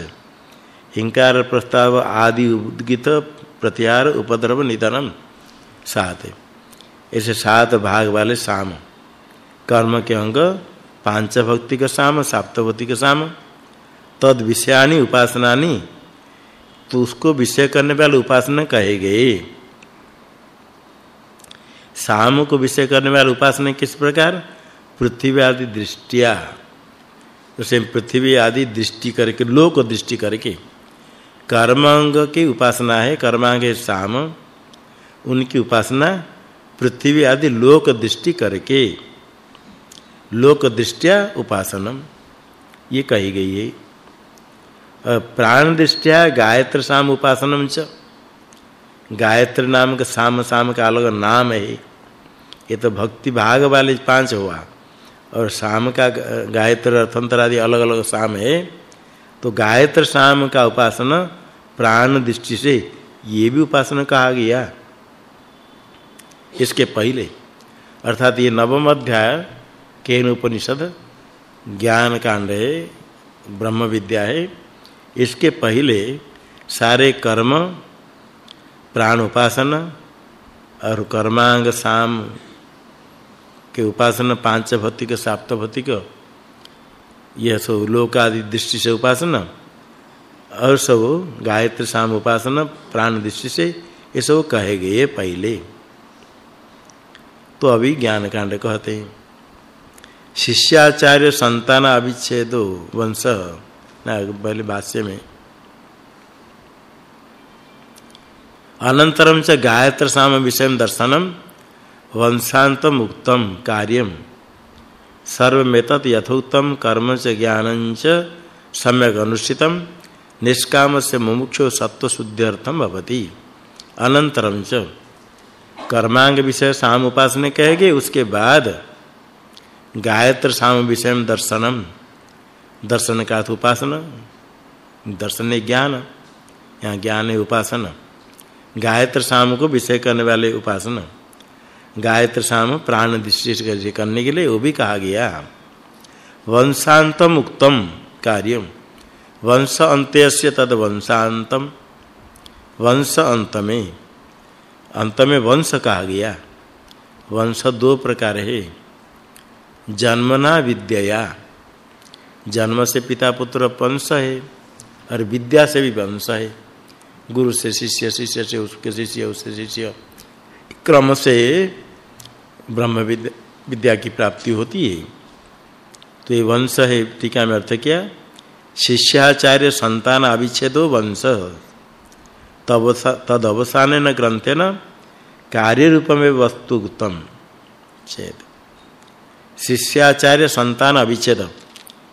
हिंकार प्रस्ताव आदि उद्गित, प्रतिहार उपद्रव निधनम सात। ऐसे सात भाग वाले साम। कर्म के अंग, पाँच भक्ति का साम साप्तभक्ति का साम। तद विषयानी उपासनानी तो उसको विषय करने वाले उपासना कहे गए। शाम को विषय करने वाले उपासना किस प्रकार? पृथ्वी आदि दृष्टिया। उसे पृथ्वी आदि दृष्टि करके, लोक दृष्टि करके। कर्मांग की उपासना है, कर्मांग है शाम उनकी उपासना पृथ्वी आदि लोक दृष्टि करके। लोक दृष्टिया उपासनम। ये कही गई है। प्राण दृष्टिया गायत्र साम उपासनम च। गायत्र नाम का साम साम का अलग नाम है। ये तो भक्ति भाग वाले पाँच हुआ। और शाम का गायत्र अर्थंतर आदि अलग अलग शाम है। तो गायत्र शाम का उपासना प्राण दृष्टि से ये भी उपासना कहा गया। इसके पहले, अर्थात ये नवम अध्याय, केन उपनिषद, ज्ञान कांड है ब्रह्म विद्या है। इसके पहले सारे कर्म प्राण उपासना और कर्मांग साम के उपासना, पाँच भौतिक, साप्त भौतिक, यह सब लोक आदि दृष्टि से उपासना और सब गायत्री साम उपासना, प्राण दृष्टि से ये सब कहे गए पहले। तो अभी ज्ञान कांड कहते हैं। शिष्याचार्य संतान अविच्छेदो वंश ना पहले भाष्य में। अनंतरम च गायत्र साम विषय दर्शनम वंशांत मुक्तम कार्यम। सर्वमेतत् यथोक्तम कर्म च ज्ञानं च सम्यक अनुष्ठितम निष्काम से मुमुक्षु सत्व शुद्ध्यर्थम अनंतरम च कर्मांग विषय साम उपासना कहेगी उसके बाद गायत्र साम विषय दर्शनम। दर्शन का अर्थ उपासना, दर्शन ज्ञान, यहाँ ज्ञान है उपासना। गायत्र साम को विषय करने वाले उपासना। गायत्र साम प्राण दृष्टि करने के लिए वो भी कहा गया। वंशांतम उक्तम कार्यम। वंश अंत्यस्य तद वंशांतम। वंश अंत में अंत में वंश कहा गया। वंश दो प्रकार है। जन्मना विद्या जन्म से पिता पुत्र वंश है और विद्या से भी वंश है। गुरु से शिष्य शिष्य से उसके शिष्य उससे शिष्य। क्रम से ब्रह्म विद्या, की प्राप्ति होती है। तो ये वंश है टीका में अर्थ क्या। शिष्याचार्य संतान अविच्छेदो वंश। तब तद अवसान न ग्रंथे न कार्य रूप में वस्तुगतम चेत। शिष्याचार्य संतान अविच्छेद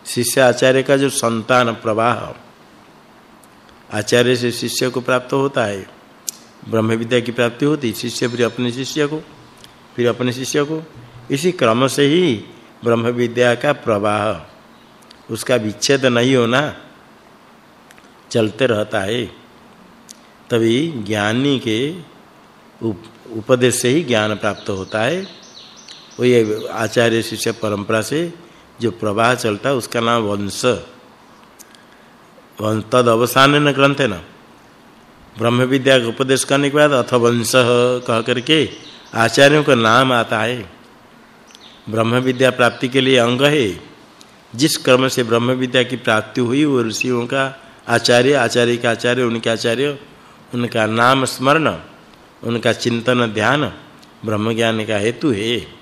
शिष्य आचार्य का जो संतान प्रवाह, आचार्य से शिष्य को प्राप्त होता है ब्रह्म विद्या की प्राप्ति होती, शिष्य फिर अपने शिष्य को, फिर अपने शिष्य को। इसी क्रम से ही ब्रह्म विद्या का प्रवाह, उसका विच्छेद नहीं होना चलते रहता है। तभी ज्ञानी के उपदेश से ही ज्ञान प्राप्त होता है। वही आचार्य शिष्य परंपरा से जो प्रवाह चलता है, उसका नाम वंश। तद अवसान न ग्रंथ है ना। ब्रह्म विद्या का उपदेश करने के बाद अथ वंश कह करके आचार्यों का नाम आता है। ब्रह्म विद्या प्राप्ति के लिए अंग है। जिस क्रम से ब्रह्म विद्या की प्राप्ति हुई, वो ऋषियों का आचार्य आचार्य का आचार्य, उनके आचार्य, उनका नाम स्मरण, उनका चिंतन ध्यान ब्रह्म ज्ञान का हेतु है।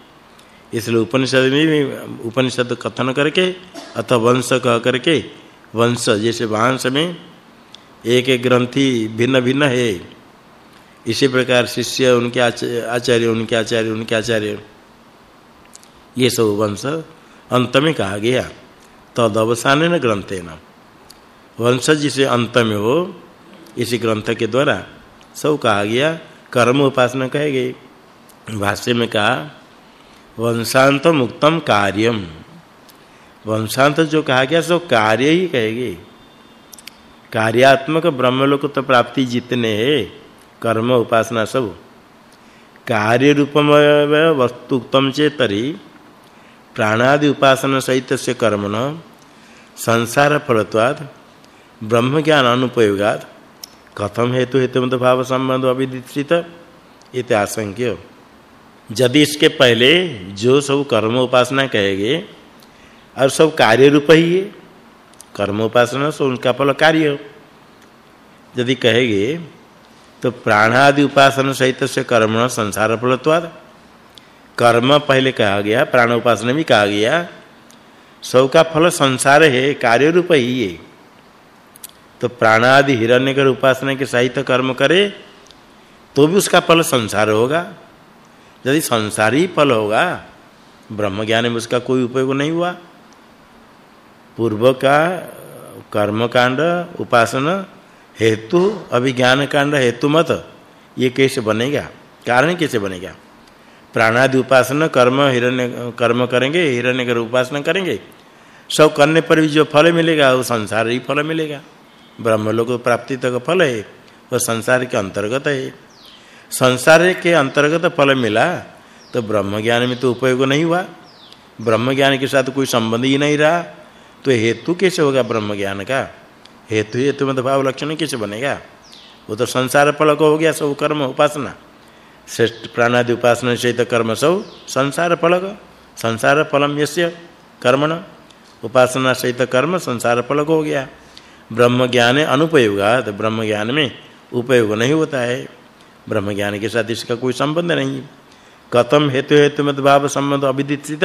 इसलिए उपनिषद में भी, उपनिषद कथन करके अथवा वंश कह करके, वंश जैसे वंश में एक एक ग्रंथि भिन्न भिन्न है। इसी प्रकार शिष्य, उनके आचार्य उनके आचार्य उनके आचार्य, ये सब वंश अंत में कहा गया। तद अवसान न वंश जिसे अंत में हो, इसी ग्रंथ के द्वारा सब कहा गया, कर्म उपासना कहे गए। भाष्य में कहा वंशांत मुक्तम कार्यम। वंशांत जो कहा गया, सो कार्य ही कहेगे। कार्यात्मक ब्रह्मलोक तो प्राप्ति जितने कर्म, उपासना सब। कार्य रूपम वस्तुक्तम चेतरी, प्राणादि उपासना सहित से कर्मण संसार फलत्वाद ब्रह्म ज्ञान अनुपयोगात कथम हेतु हेतु मत भाव संबंध अभिदित इत आशंक्य यदि इसके पहले जो सब कर्म उपासना कहेंगे और सब कार्य रूप ही है। कर्म उपासना सो उनका फल कार्य यदि कहेंगे तो प्राण आदि उपासना सहित से कर्म संसार फलत्वाद। कर्म पहले कहा गया, प्राण उपासना भी कहा गया। सब का फल संसार है, कार्य रूप ही है। तो प्राणादि हिरण्यकर उपासना के सहित कर्म करे तो भी उसका फल संसार होगा। यदि संसारी फल होगा ब्रह्म ज्ञान में उसका कोई उपयोग नहीं हुआ। पूर्व का कर्म कांड उपासना, हेतु, अभिज्ञान कांड, हेतु मत, ये कैसे बनेगा? कारण कैसे बनेगा? प्राणादि उपासना, कर्म, हिरण्य, कर्म करेंगे, हिरण्य कर उपासना करेंगे। सब करने पर भी जो फल मिलेगा, वो संसार ही फल मिलेगा। ब्रह्मलोक प्राप्ति तक फल है, वो संसार के अंतर्गत है। संसार के अंतर्गत फल मिला तो ब्रह्म ज्ञान में तो उपयोग नहीं हुआ। ब्रह्म ज्ञान के साथ कोई संबंध ही नहीं रहा तो हेतु कैसे होगा ब्रह्म ज्ञान का? हेतु हेतु मतलब भाव लक्षण कैसे बनेगा? वो तो संसार फल को हो गया सब कर्म उपासना। श्रेष्ठ प्राणादि उपासना सहित कर्म सब संसार फल संसार फलम यस्य कर्मण। उपासना सहित कर्म संसार फल हो गया। ब्रह्म ज्ञान अनुपयोगा तो ब्रह्म ज्ञान में उपयोग नहीं होता है। ब्रह्म ज्ञान के साथ इसका कोई संबंध नहीं कतम हेतु हेतु मत भाव संबंध अविदित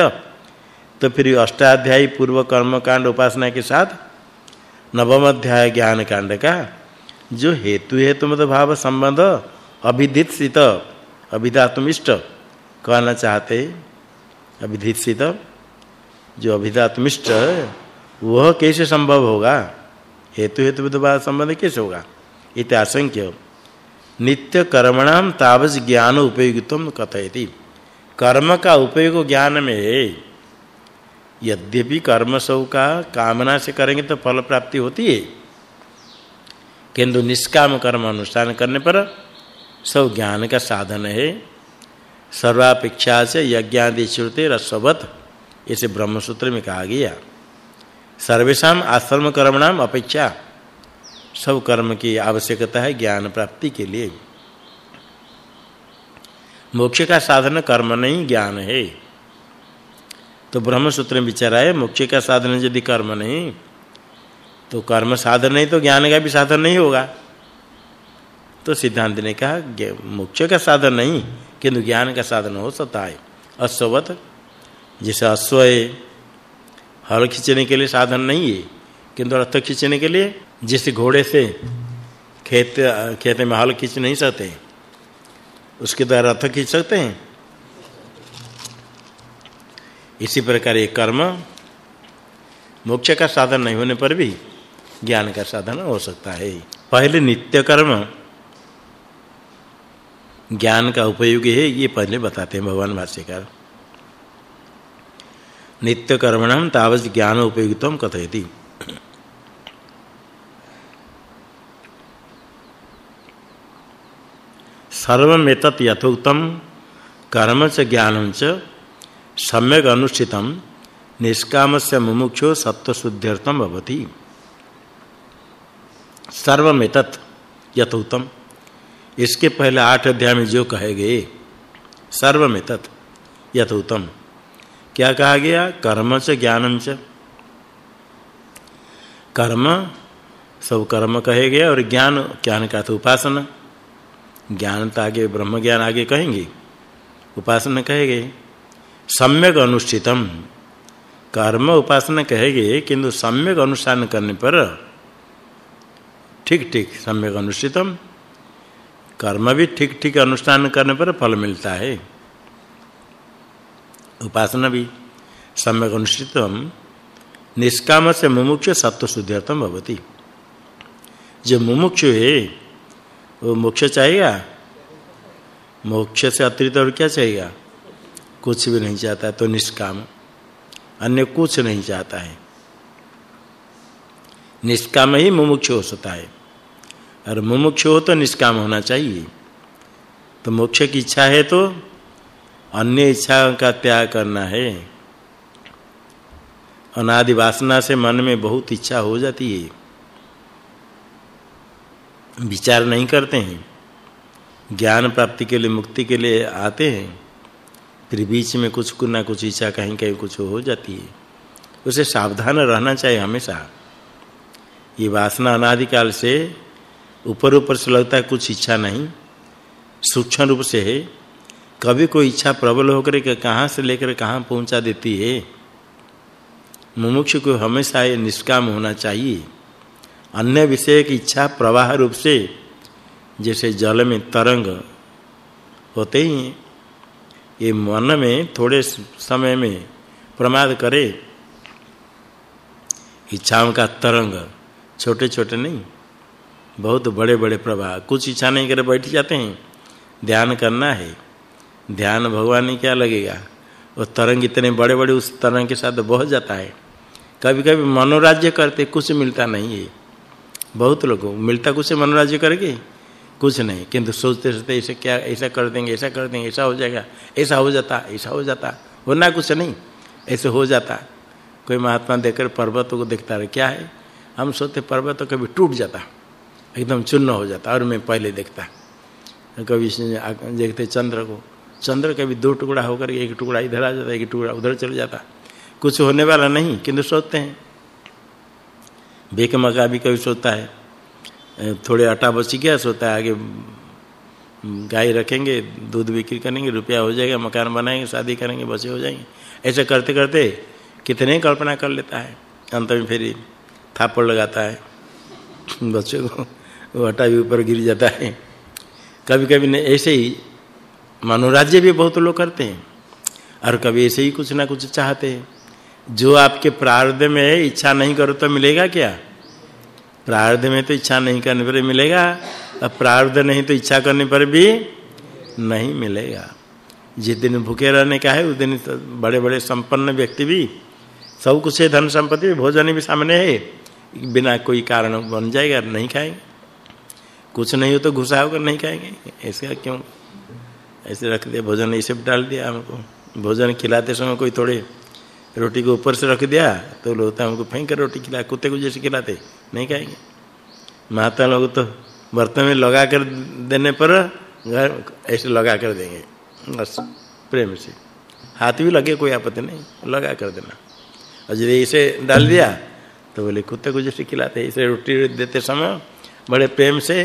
तो फिर अष्टाध्यायी पूर्व कर्म कांड उपासना के साथ नवम अध्याय ज्ञान कांड का जो हेतु हेतु मत भाव संबंध अभिदित अभिधात्मिष्ट कहना चाहते स्थित जो अभिधात्मिष्ट, वह कैसे संभव होगा? हेतु हेतु मत भाव संबंध कैसे होगा? इत्याशंक्य नित्य कर्मणाम तावज ज्ञान उपयोगितम कथयति। कर्म का उपयोग ज्ञान में है। यद्यपि कर्म सब का कामना से करेंगे तो फल प्राप्ति होती है। किंतु निष्काम कर्म अनुष्ठान करने पर सब ज्ञान का साधन है। सर्वापेक्षा से यज्ञादि श्रुति रसवत, इसे ब्रह्मसूत्र में कहा गया। सर्वेशा आश्रम कर्मणाम अपेक्षा सब कर्म की आवश्यकता है, ज्ञान प्राप्ति के लिए। मोक्ष का साधन कर्म नहीं, ज्ञान है। तो ब्रह्म सूत्र में विचार है मोक्ष का साधन यदि कर्म नहीं तो कर्म साधन नहीं तो ज्ञान का भी साधन नहीं होगा। तो सिद्धांत ने कहा मोक्ष का साधन नहीं, किंतु ज्ञान का साधन हो सकता है। अश्ववत, जैसे अश्व है हल खींचने के लिए साधन नहीं है, किंतु रथ खींचने के लिए जिस घोड़े से खेत खेत में हल खींच नहीं सकते, उसके द्वारा रथ खींच सकते हैं। इसी प्रकार ये कर्म मोक्ष का साधन नहीं होने पर भी ज्ञान का साधन हो सकता है। पहले नित्य कर्म ज्ञान का उपयोगी है, ये पहले बताते हैं भगवान भाष्यकार। नित्य कर्मणाम तावज ज्ञान उपयोगितम कथयति। सर्वमेतत् यथोक्तम कर्म च ज्ञानम च सम्यक अनुष्ठितम निष्काम से मुमुक्षो सत्वशुद्ध्यर्थम भवति। सर्वमेतत् यथोक्तम। इसके पहले आठ अध्याय में जो कहे गए, सर्वमेतत् यथोक्तम। क्या कहा गया? कर्म च ज्ञानम च। कर्म, सब कर्म कहे गए और ज्ञान ज्ञान का तो उपासना। ज्ञान तो आगे ब्रह्म ज्ञान आगे कहेंगे, उपासना कहे गए सम्यक अनुष्ठितम। कर्म उपासना कहे गए किंतु सम्यक अनुष्ठान करने पर ठीक ठीक, सम्यक अनुष्ठितम। कर्म भी ठीक ठीक अनुष्ठान करने पर फल मिलता है। उपासना भी सम्यक अनुष्ठितम। निष्काम से मुमुक्ष सत्व शुद्धिर्थम भवती। जो मुमुक्ष है वो मोक्ष चाहेगा मोक्ष से अतिरिक्त और क्या चाहेगा कुछ भी नहीं चाहता तो निष्काम। अन्य कुछ नहीं चाहता है। निष्काम ही मुमुक्ष हो सकता है। और मुमुक्ष हो तो निष्काम होना चाहिए। तो मोक्ष की इच्छा है तो अन्य इच्छा का त्याग करना है। अनादि वासना से मन में बहुत इच्छा हो जाती है। विचार नहीं करते हैं। ज्ञान प्राप्ति के लिए, मुक्ति के लिए आते हैं। फिर बीच में कुछ कुछ ना कुछ इच्छा कहीं कहीं कुछ हो जाती है। उसे सावधान रहना चाहिए हमेशा। ये वासना अनादिकाल से ऊपर ऊपर से लगता है कुछ इच्छा नहीं। सूक्ष्म रूप से है। कभी कोई इच्छा प्रबल होकर के कहाँ से लेकर कहाँ पहुँचा देती है। मुमुक्ष को हमेशा ये निष्काम होना चाहिए। अन्य विषय की इच्छा प्रवाह रूप से, जैसे जल में तरंग होते ही, ये मन में थोड़े समय में प्रमाद करे। इच्छाओं का तरंग छोटे छोटे नहीं, बहुत बड़े बड़े प्रवाह। कुछ इच्छा नहीं करे बैठ जाते हैं, ध्यान करना है। ध्यान भगवान ने क्या लगेगा? वो तरंग इतने बड़े बड़े उस तरंग के साथ बह जाता है। कभी कभी मनोराज्य करते, कुछ मिलता नहीं है। बहुत लोगों मिलता कुछ मनोराज्य करके कुछ नहीं। किंतु सोचते सोचते ऐसे क्या, ऐसा कर देंगे, ऐसा कर देंगे, ऐसा हो जाएगा, ऐसा हो जाता, ऐसा हो जाता। होना कुछ नहीं। ऐसे हो जाता। कोई महात्मा देखकर पर्वतों को देखता रहे, क्या है? हम सोचते पर्वत कभी टूट जाता। एकदम चूर्ण हो जाता, और मैं पहले देखता। कभी देखते चंद्र को। चंद्र कभी दो टुकड़ा होकर एक टुकड़ा इधर आ जाता, एक टुकड़ा उधर चल जाता। कुछ होने वाला नहीं, किंतु सोचते हैं। बेक मका भी कभी सोता है। थोड़े आटा बच गया, सोता है, आगे गाय रखेंगे, दूध बिक्री करेंगे, रुपया हो जाएगा, मकान बनाएँगे, शादी करेंगे बच्चे हो जाएँगे। ऐसे करते करते कितने कल्पना कर लेता है। अंत में फिर थापड़ लगाता है। बच्चे को, वो आटा भी ऊपर गिर जाता है। कभी कभी ऐसे ही मनोराज्य भी बहुत लोग करते हैं। और कभी ऐसे ही कुछ ना कुछ चाहते हैं। जो आपके प्रारब्ध में है, इच्छा नहीं करो तो मिलेगा क्या? प्रारब्ध में तो इच्छा नहीं करने पर मिलेगा अब प्रारब्ध नहीं तो इच्छा करने पर भी नहीं मिलेगा। जिस दिन भूखे रहने का है, उस दिन तो बड़े-बड़े संपन्न व्यक्ति भी, सब कुछ है, धन संपत्ति भोजन भी सामने है, बिना कोई कारण बन जाएगा, नहीं खाएँगे। कुछ नहीं हो तो घुसा होकर नहीं खाएँगे। ऐसा क्यों? ऐसे रख दिया, भोजन ऐसे डाल दिया हमको। भोजन खिलाते समय कोई थोड़े रोटी को ऊपर से रख दिया तो लोग हमको फेंक कर रोटी खिला, कुत्ते को जैसे खिलाते, नहीं खाएँगे। माता लोग तो बर्तन में लगा कर देने पर घर ऐसे लगा कर देंगे। बस, प्रेम से। हाथ भी लगे, कोई आपत्ति नहीं, लगा कर देना। और यदि इसे डाल दिया तो बोले, कुत्ते को जैसे खिलाते, इसे रोटी देते समय बड़े प्रेम से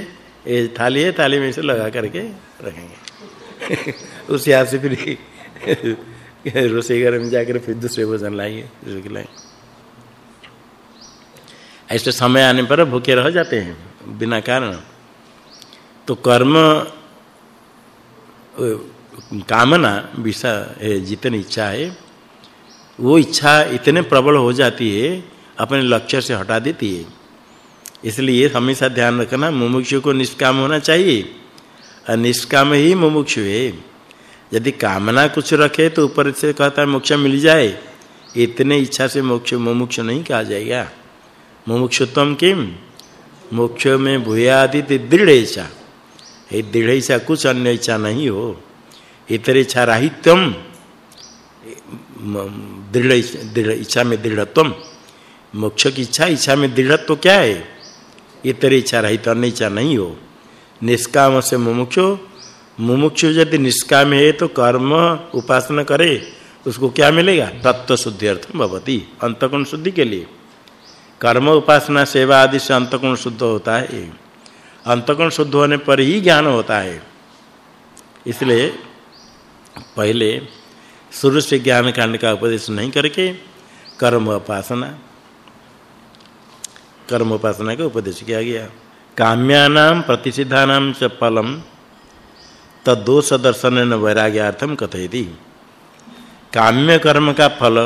ये थाली है, थाली में इसे लगा करके रखेंगे। उस हाथ से फिर रोसे घर में जाकर फिर दूसरे भोजन लाएँगे दूसरे खिलाएँगे ऐसे समय आने पर भूखे रह जाते हैं, बिना कारण। तो कर्म कामना विषा है जितनी इच्छा है, वो इच्छा इतने प्रबल हो जाती है, अपने लक्ष्य से हटा देती है। इसलिए हमेशा ध्यान रखना, मुमुक्षु को निष्काम होना चाहिए। और निष्काम ही मुमुक्षु है। यदि कामना कुछ रखे तो ऊपर से कहता है, मोक्ष मिल जाए। इतने इच्छा से मोक्ष, मुमुक्ष नहीं कहा जाएगा। मुमुक्षुत्वम किम? मोक्ष में भूयादि दृढ़ इच्छा। है दृढ़ इच्छा, कुछ अन्य इच्छा नहीं हो। इतर इच्छा राहित्यम। दृढ़ दृढ़, इच्छा में दृढ़त्व मोक्ष की इच्छा इच्छा में दृढ़त्व क्या है? इतर इच्छा रहित, अन्य इच्छा नहीं हो। निष्काम से मुमुक्षु मुमुक्षु यदि निष्काम है तो कर्म उपासना करे, उसको क्या मिलेगा? तत्व शुद्धि अर्थ भवती अंतकोण शुद्धि के लिए। कर्म उपासना, सेवा आदि से अंतकोण शुद्ध होता है। अंतकोण शुद्ध होने पर ही ज्ञान होता है। इसलिए पहले शुरू से ज्ञान कांड का उपदेश नहीं करके कर्म उपासना कर्म उपासना का उपदेश किया गया। काम्यानाम प्रतिषिधानाम च फलम तदोष दर्शन वैराग्यार्थम कथयति। काम्य कर्म का फल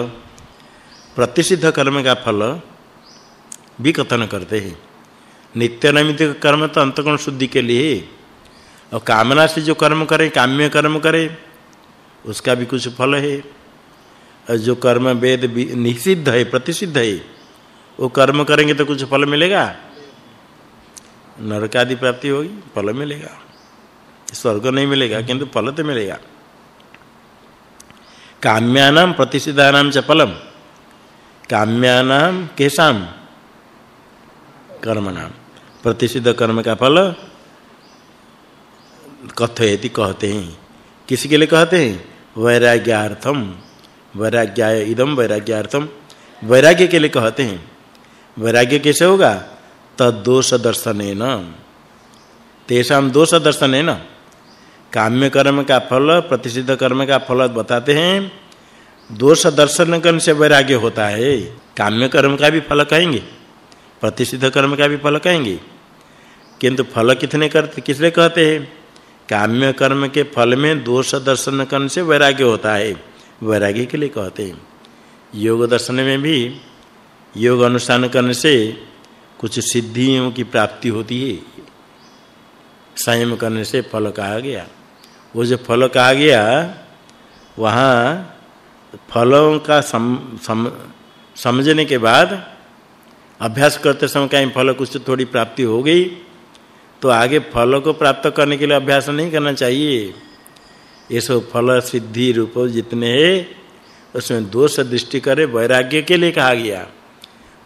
प्रतिषिद्ध कर्म का फल भी कथन करते हैं। नित्य नैमित कर्म तो अंतकोण शुद्धि के लिए और कामना से जो कर्म करे, काम्य कर्म करे, उसका भी कुछ फल है। और जो कर्म वेद निषिद्ध है, प्रतिषिद्ध है, वो कर्म करेंगे तो कुछ फल मिलेगा? नरक आदि प्राप्ति होगी, फल मिलेगा। स्वर्ग नहीं मिलेगा, किंतु फल तो मिलेगा। काम्यानाम प्रतिषिधानाम च फलम। काम्यानाम केशाम? कर्मणाम। प्रतिषिध कर्म का फल कथयति कहते हैं। किसी के लिए कहते हैं? वैराग्यार्थम। वैराग्याय इदम वैराग्यार्थम। वैराग्य के लिए कहते हैं। वैराग्य कैसे होगा? तदोष दर्शन तेषाम दोष दर्शनेन। काम्य कर्म का फल प्रतिषिध कर्म का फल बताते हैं। दोष दर्शन करने से वैराग्य होता है। काम्य कर्म का भी फल कहेंगे प्रतिषिध कर्म का भी फल कहेंगे। किंतु फल कितने करते किसले कहते हैं? काम्य कर्म के फल में दोष दर्शन करने से वैराग्य होता है। वैराग्य के लिए कहते हैं। योग दर्शन में भी योग अनुष्ठान करने से कुछ सिद्धियों की प्राप्ति होती है। संयम करने से फल कहा गया। वो जो फल कहा गया वहाँ फलों का सम, सम, समझने के बाद अभ्यास करते समय कहीं फल कुछ थोड़ी प्राप्ति हो गई तो आगे फल को प्राप्त करने के लिए अभ्यास नहीं करना चाहिए। ये सब फल सिद्धि रूप जितने हैं उसमें दोष दृष्टि करे वैराग्य के लिए कहा गया।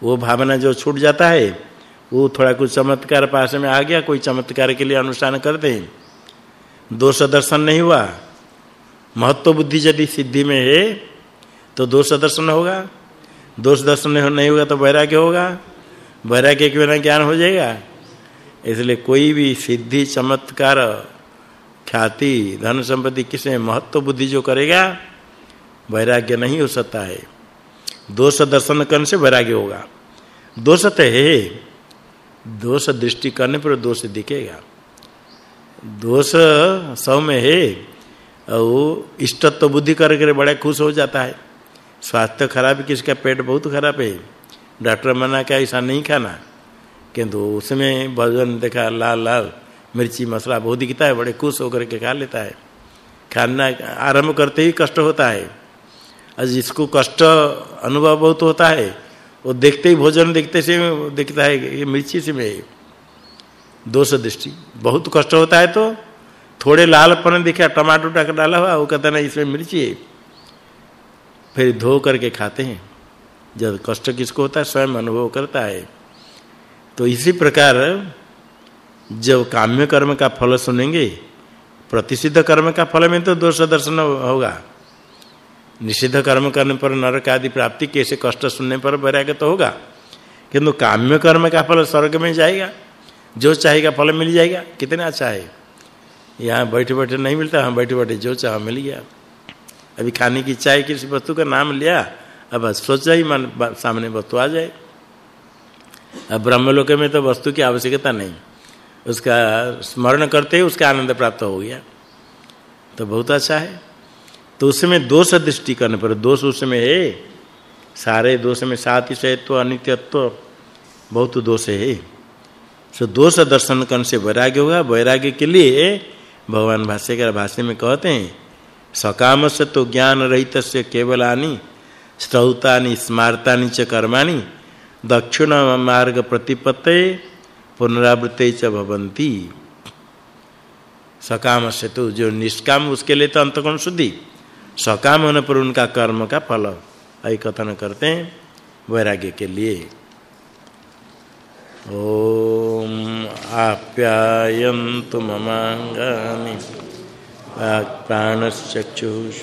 वो भावना जो छूट जाता है वो थोड़ा कुछ चमत्कार पास में आ गया कोई चमत्कार के लिए अनुष्ठान करते हैं दोष दर्शन नहीं हुआ। महत्व बुद्धि यदि सिद्धि में है तो दोष दर्शन होगा। दोष दर्शन नहीं होगा तो वैराग्य होगा। वैराग्य के बिना ज्ञान हो जाएगा। इसलिए कोई भी सिद्धि, चमत्कार, ख्याति, धन संपत्ति किसे महत्व बुद्धि जो करेगा, वैराग्य नहीं हो सकता है। दोष दर्शन करने से वैराग्य होगा। दोष तो है। दोष दृष्टि करने पर दोष दिखेगा। दोष सब में है, और इष्टत्व बुद्धि करके बड़ा खुश हो जाता है। स्वास्थ्य खराब है, किसका पेट बहुत खराब है? डॉक्टर मना क्या, ऐसा नहीं खाना। किंतु उसमें भोजन देखा, लाल लाल मिर्ची मसाला बहुत दिखता है, बड़े खुश होकर के खा लेता है। खाना आरंभ करते ही कष्ट होता है। और जिसको कष्ट अनुभव बहुत होता है, वो देखते ही भोजन देखते से देखता है ये मिर्ची से में दोष दृष्टि। बहुत कष्ट होता है तो थोड़े लालपन दिखा टमाटो टक डाला हुआ, वो कहता ना इसमें मिर्ची है। फिर धो करके खाते हैं। जब कष्ट किसको होता है? स्वयं अनुभव करता है। तो इसी प्रकार जब काम्य कर्म का फल सुनेंगे, प्रतिषिद्ध कर्म का फल में तो दोष दर्शन होगा। निषिद्ध कर्म करने पर नरक आदि प्राप्ति, कैसे कष्ट सुनने पर वैराग्य तो होगा। किंतु काम्य कर्म का फल स्वर्ग में जाएगा। जो चाहेगा फल मिल जाएगा। कितना अच्छा है यहाँ बैठे बैठे नहीं मिलता हम बैठे बैठे जो चाह मिल गया। अभी खाने की है किसी वस्तु का नाम लिया, अब सोचा ही मन सामने वस्तु आ जाए। अब ब्रह्मलोक में तो वस्तु की आवश्यकता नहीं। उसका स्मरण करते ही उसका आनंद प्राप्त हो गया। तो बहुत अच्छा है। तो उसमें दोष दृष्टि करने पर, दोष उसमें है। सारे दोष में सातिशयत्व अनित्यत्व, बहुत दोष है। सो दोष दर्शन करने से वैराग्य होगा। वैराग्य के लिए भगवान भाष्यकर भाष्य में कहते हैं, सकाम से तो ज्ञान रहित से केवलानि श्रौतानि स्मार्तानि च कर्माणि, दक्षिण मार्ग प्रतिपत्ते पुनरावृत्ते च भवन्ति। सकाम से तो जो निष्काम, उसके लिए तो अंतकोण शुद्धि। सकाम होने पर उनका कर्म का फल आई कथन करते हैं वैराग्य के लिए। ओम आप्यायन्तु ममाङ्गानि। प्राणश्चक्षुष